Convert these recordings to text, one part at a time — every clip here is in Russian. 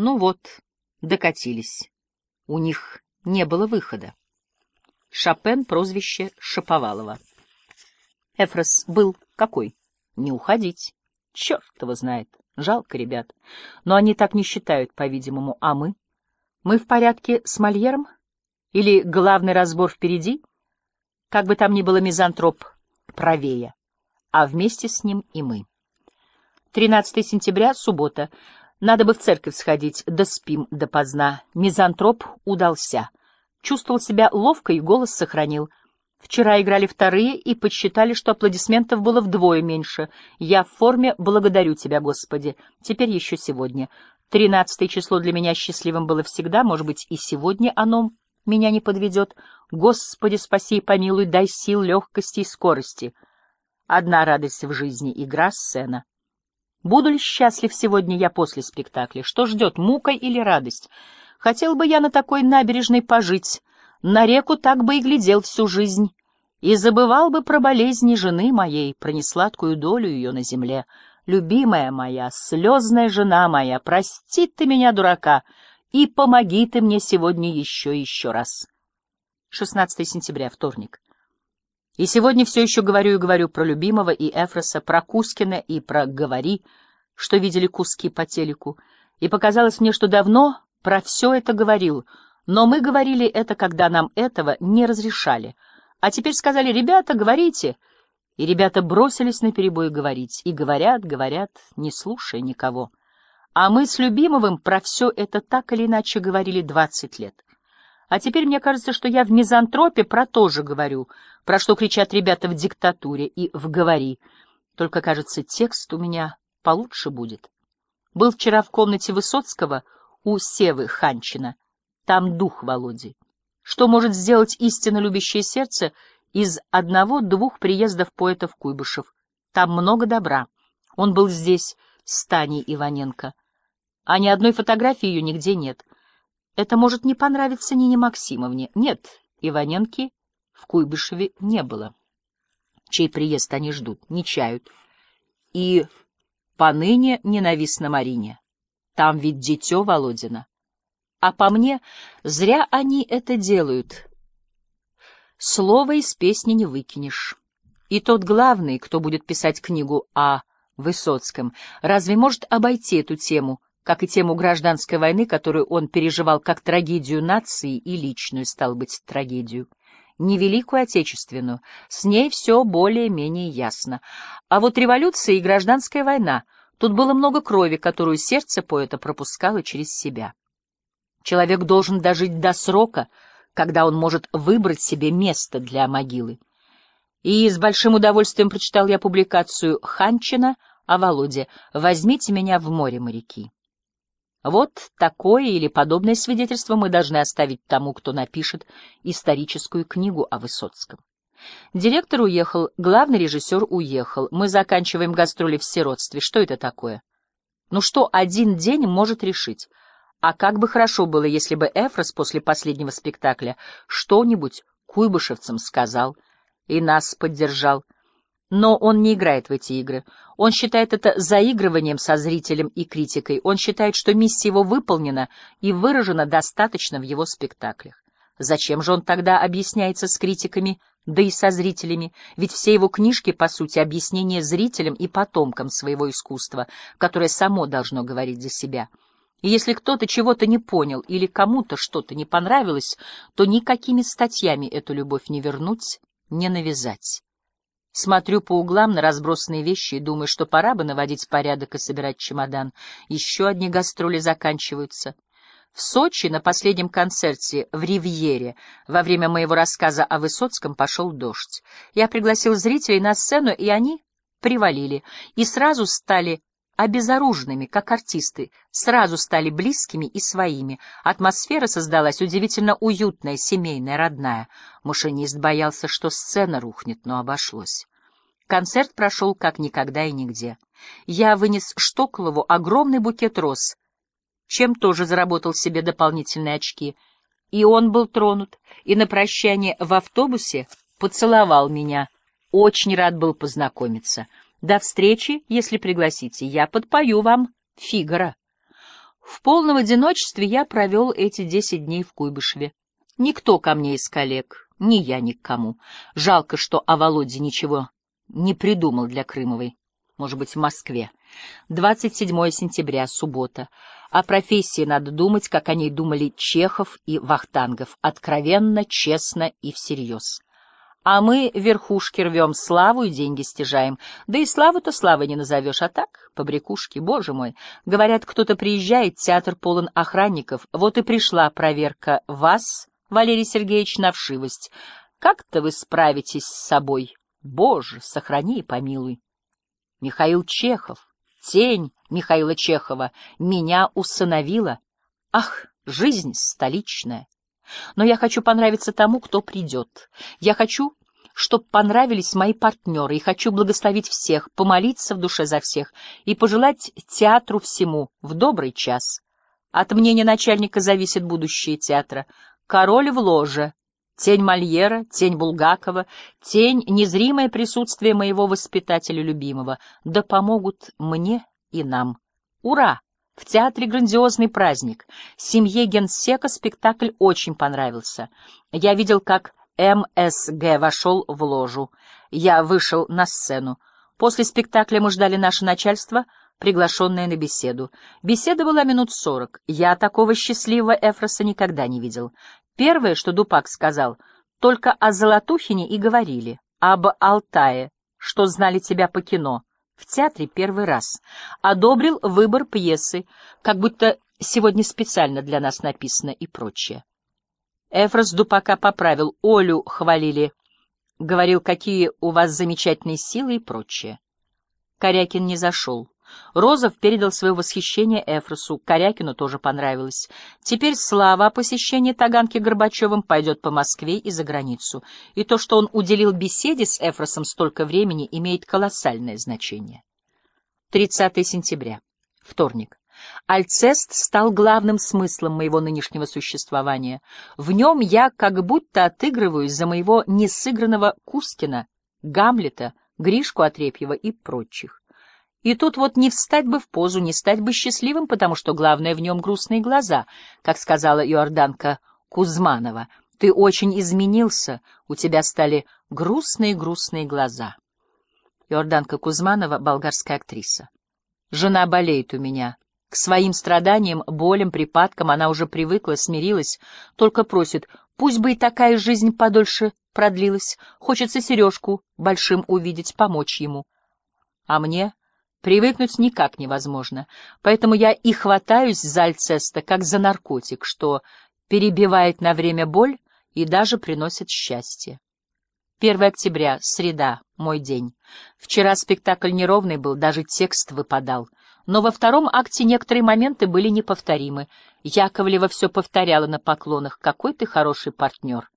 Ну вот, докатились. У них не было выхода. Шопен, прозвище Шаповалова. Эфрос был какой? Не уходить. Черт его знает. Жалко ребят. Но они так не считают, по-видимому. А мы? Мы в порядке с Мольером? Или главный разбор впереди? Как бы там ни было, мизантроп правее. А вместе с ним и мы. 13 сентября, суббота. Надо бы в церковь сходить, да спим допоздна. Мизантроп удался. Чувствовал себя ловко и голос сохранил. Вчера играли вторые и подсчитали, что аплодисментов было вдвое меньше. Я в форме «Благодарю тебя, Господи». Теперь еще сегодня. Тринадцатое число для меня счастливым было всегда, может быть, и сегодня оно меня не подведет. Господи, спаси и помилуй, дай сил, легкости и скорости. Одна радость в жизни — игра, сцена. Буду ли счастлив сегодня я после спектакля? Что ждет, мука или радость? Хотел бы я на такой набережной пожить, на реку так бы и глядел всю жизнь, и забывал бы про болезни жены моей, про несладкую долю ее на земле. Любимая моя, слезная жена моя, прости ты меня, дурака, и помоги ты мне сегодня еще еще раз. 16 сентября, вторник. И сегодня все еще говорю и говорю про любимого и Эфроса, про Кускина и про «Говори», что видели куски по телеку, и показалось мне, что давно про все это говорил, но мы говорили это, когда нам этого не разрешали. А теперь сказали, ребята, говорите. И ребята бросились на перебой говорить, и говорят, говорят, не слушая никого. А мы с Любимовым про все это так или иначе говорили двадцать лет. А теперь мне кажется, что я в мизантропе про то же говорю, про что кричат ребята в диктатуре и в «говори». Только, кажется, текст у меня получше будет. Был вчера в комнате Высоцкого у Севы Ханчина. Там дух Володи. Что может сделать истинно любящее сердце из одного-двух приездов поэтов Куйбышев? Там много добра. Он был здесь с Таней Иваненко. А ни одной фотографии ее нигде нет. Это может не понравиться Нине Максимовне. Нет, Иваненки в Куйбышеве не было. Чей приезд они ждут, не чают. И поныне ненавистно Марине. Там ведь дитё Володина. А по мне, зря они это делают. Слово из песни не выкинешь. И тот главный, кто будет писать книгу о Высоцком, разве может обойти эту тему — как и тему гражданской войны, которую он переживал как трагедию нации и личную, стал быть, трагедию. Не Великую Отечественную, с ней все более-менее ясно. А вот революция и гражданская война, тут было много крови, которую сердце поэта пропускало через себя. Человек должен дожить до срока, когда он может выбрать себе место для могилы. И с большим удовольствием прочитал я публикацию Ханчина о Володе «Возьмите меня в море, моряки». Вот такое или подобное свидетельство мы должны оставить тому, кто напишет историческую книгу о Высоцком. Директор уехал, главный режиссер уехал. Мы заканчиваем гастроли в сиротстве. Что это такое? Ну что один день может решить? А как бы хорошо было, если бы Эфрос после последнего спектакля что-нибудь куйбышевцам сказал и нас поддержал. Но он не играет в эти игры. Он считает это заигрыванием со зрителем и критикой. Он считает, что миссия его выполнена и выражена достаточно в его спектаклях. Зачем же он тогда объясняется с критиками, да и со зрителями? Ведь все его книжки, по сути, объяснение зрителям и потомкам своего искусства, которое само должно говорить за себя. И если кто-то чего-то не понял или кому-то что-то не понравилось, то никакими статьями эту любовь не вернуть, не навязать. Смотрю по углам на разбросанные вещи и думаю, что пора бы наводить порядок и собирать чемодан. Еще одни гастроли заканчиваются. В Сочи на последнем концерте в Ривьере во время моего рассказа о Высоцком пошел дождь. Я пригласил зрителей на сцену, и они привалили, и сразу стали обезоруженными, как артисты, сразу стали близкими и своими. Атмосфера создалась удивительно уютная, семейная, родная. Машинист боялся, что сцена рухнет, но обошлось. Концерт прошел как никогда и нигде. Я вынес Штоклову огромный букет роз, чем тоже заработал себе дополнительные очки. И он был тронут, и на прощание в автобусе поцеловал меня. Очень рад был познакомиться. До встречи, если пригласите. Я подпою вам Фигара. В полном одиночестве я провел эти десять дней в Куйбышеве. Никто ко мне из коллег, ни я ни к кому. Жалко, что о Володе ничего не придумал для Крымовой. Может быть, в Москве. 27 сентября, суббота. О профессии надо думать, как о ней думали Чехов и Вахтангов. Откровенно, честно и всерьез. А мы верхушки рвем, славу и деньги стяжаем. Да и славу-то славой не назовешь, а так, побрякушки, боже мой. Говорят, кто-то приезжает, театр полон охранников. Вот и пришла проверка вас, Валерий Сергеевич, на вшивость. Как-то вы справитесь с собой. Боже, сохрани и помилуй. Михаил Чехов, тень Михаила Чехова, меня усыновила. Ах, жизнь столичная! Но я хочу понравиться тому, кто придет. Я хочу, чтобы понравились мои партнеры, и хочу благословить всех, помолиться в душе за всех и пожелать театру всему в добрый час. От мнения начальника зависит будущее театра. Король в ложе, тень Мольера, тень Булгакова, тень незримое присутствие моего воспитателя любимого. Да помогут мне и нам. Ура! В театре грандиозный праздник. Семье генсека спектакль очень понравился. Я видел, как МСГ вошел в ложу. Я вышел на сцену. После спектакля мы ждали наше начальство, приглашенное на беседу. Беседа была минут сорок. Я такого счастливого Эфроса никогда не видел. Первое, что Дупак сказал, только о Золотухине и говорили, об Алтае, что знали тебя по кино в театре первый раз, одобрил выбор пьесы, как будто сегодня специально для нас написано и прочее. Эфрос Дупака поправил, Олю хвалили, говорил, какие у вас замечательные силы и прочее. Корякин не зашел. Розов передал свое восхищение Эфросу, Корякину тоже понравилось. Теперь слава о посещении Таганки Горбачевым пойдет по Москве и за границу, и то, что он уделил беседе с Эфросом столько времени, имеет колоссальное значение. 30 сентября. Вторник. Альцест стал главным смыслом моего нынешнего существования. В нем я как будто отыгрываюсь за моего несыгранного Кускина, Гамлета, Гришку Отрепьева и прочих. И тут вот не встать бы в позу, не стать бы счастливым, потому что главное в нем грустные глаза, как сказала Иорданка Кузманова. Ты очень изменился, у тебя стали грустные-грустные глаза. Иорданка Кузманова — болгарская актриса. Жена болеет у меня. К своим страданиям, болям, припадкам она уже привыкла, смирилась, только просит, пусть бы и такая жизнь подольше продлилась, хочется сережку большим увидеть, помочь ему. А мне Привыкнуть никак невозможно, поэтому я и хватаюсь за Альцеста, как за наркотик, что перебивает на время боль и даже приносит счастье. 1 октября, среда, мой день. Вчера спектакль неровный был, даже текст выпадал. Но во втором акте некоторые моменты были неповторимы. Яковлева все повторяла на поклонах «Какой ты хороший партнер».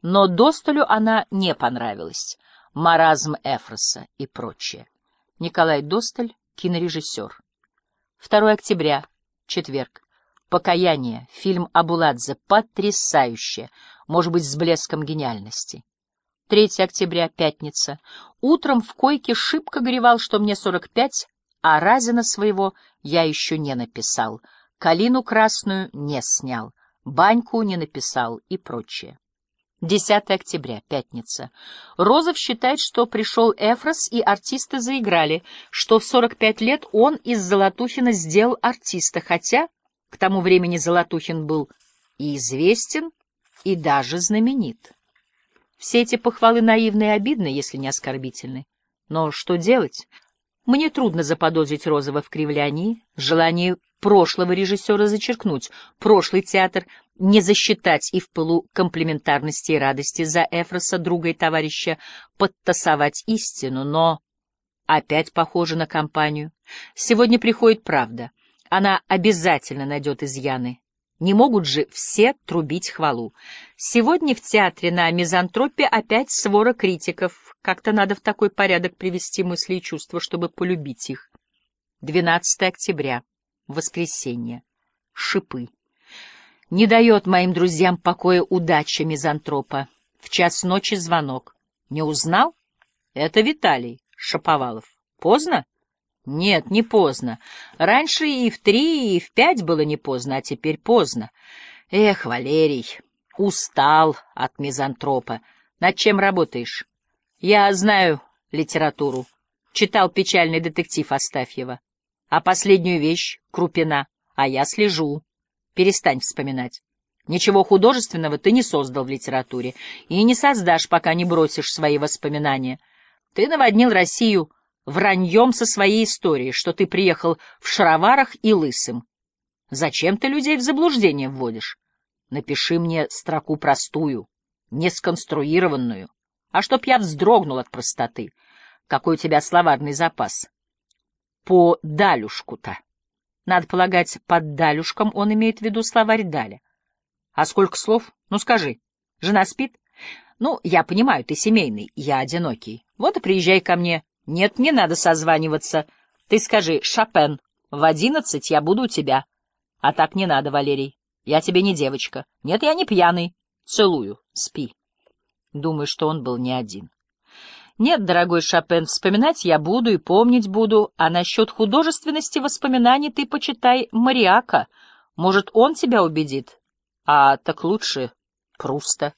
Но Достолю она не понравилась. Маразм Эфроса и прочее. Николай Досталь, кинорежиссер. 2 октября, четверг. «Покаяние», фильм Абуладзе, потрясающе, может быть, с блеском гениальности. 3 октября, пятница. Утром в койке шибко горевал, что мне 45, а Разина своего я еще не написал, калину красную не снял, баньку не написал и прочее. 10 октября, пятница. Розов считает, что пришел Эфрос, и артисты заиграли, что в 45 лет он из Золотухина сделал артиста, хотя к тому времени Золотухин был и известен, и даже знаменит. Все эти похвалы наивны и обидны, если не оскорбительны. Но что делать? Мне трудно заподозрить Розова в кривлянии, желании прошлого режиссера зачеркнуть, прошлый театр не засчитать и в пылу комплементарности и радости за Эфроса, друга и товарища, подтасовать истину, но опять похоже на компанию. Сегодня приходит правда. Она обязательно найдет изъяны. Не могут же все трубить хвалу. Сегодня в театре на мизантропе опять свора критиков. Как-то надо в такой порядок привести мысли и чувства, чтобы полюбить их. 12 октября. Воскресенье. Шипы. Не дает моим друзьям покоя удача мизантропа. В час ночи звонок. Не узнал? Это Виталий Шаповалов. Поздно? Нет, не поздно. Раньше и в три, и в пять было не поздно, а теперь поздно. Эх, Валерий, устал от мизантропа. Над чем работаешь? Я знаю литературу. Читал печальный детектив Астафьева. А последнюю вещь — Крупина. А я слежу. Перестань вспоминать. Ничего художественного ты не создал в литературе и не создашь, пока не бросишь свои воспоминания. Ты наводнил Россию враньем со своей историей, что ты приехал в шароварах и лысым. Зачем ты людей в заблуждение вводишь? Напиши мне строку простую, не сконструированную, а чтоб я вздрогнул от простоты. Какой у тебя словарный запас? По далюшку-то. Надо полагать, под далюшком он имеет в виду словарь Даля. А сколько слов? Ну, скажи. Жена спит? Ну, я понимаю, ты семейный, я одинокий. Вот и приезжай ко мне. Нет, не надо созваниваться. Ты скажи, Шопен, в одиннадцать я буду у тебя. А так не надо, Валерий. Я тебе не девочка. Нет, я не пьяный. Целую. Спи. Думаю, что он был не один. Нет, дорогой Шопен, вспоминать я буду и помнить буду, а насчет художественности воспоминаний ты почитай Мариака. Может, он тебя убедит? А так лучше Пруста.